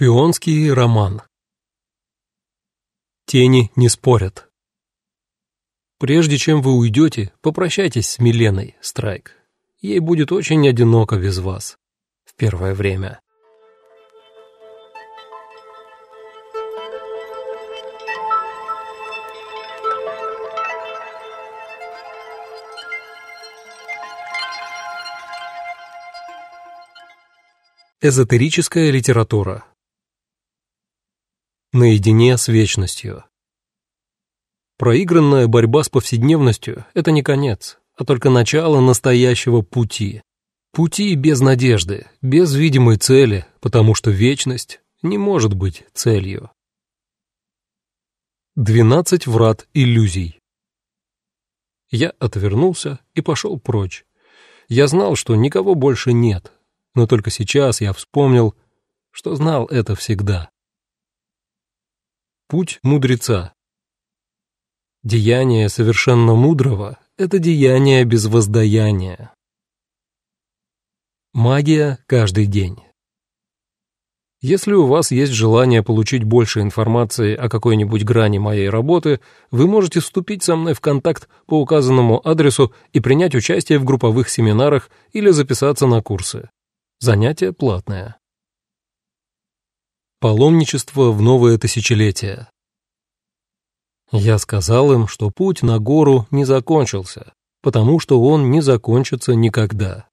Шпионский роман. Тени не спорят. Прежде чем вы уйдете, попрощайтесь с Миленой, Страйк. Ей будет очень одиноко без вас. В первое время. Эзотерическая литература. Наедине с вечностью. Проигранная борьба с повседневностью — это не конец, а только начало настоящего пути. Пути без надежды, без видимой цели, потому что вечность не может быть целью. Двенадцать врат иллюзий. Я отвернулся и пошел прочь. Я знал, что никого больше нет, но только сейчас я вспомнил, что знал это всегда. Путь мудреца. Деяние совершенно мудрого — это деяние без воздаяния. Магия каждый день. Если у вас есть желание получить больше информации о какой-нибудь грани моей работы, вы можете вступить со мной в контакт по указанному адресу и принять участие в групповых семинарах или записаться на курсы. Занятие платное. Паломничество в новое тысячелетие. Я сказал им, что путь на гору не закончился, потому что он не закончится никогда.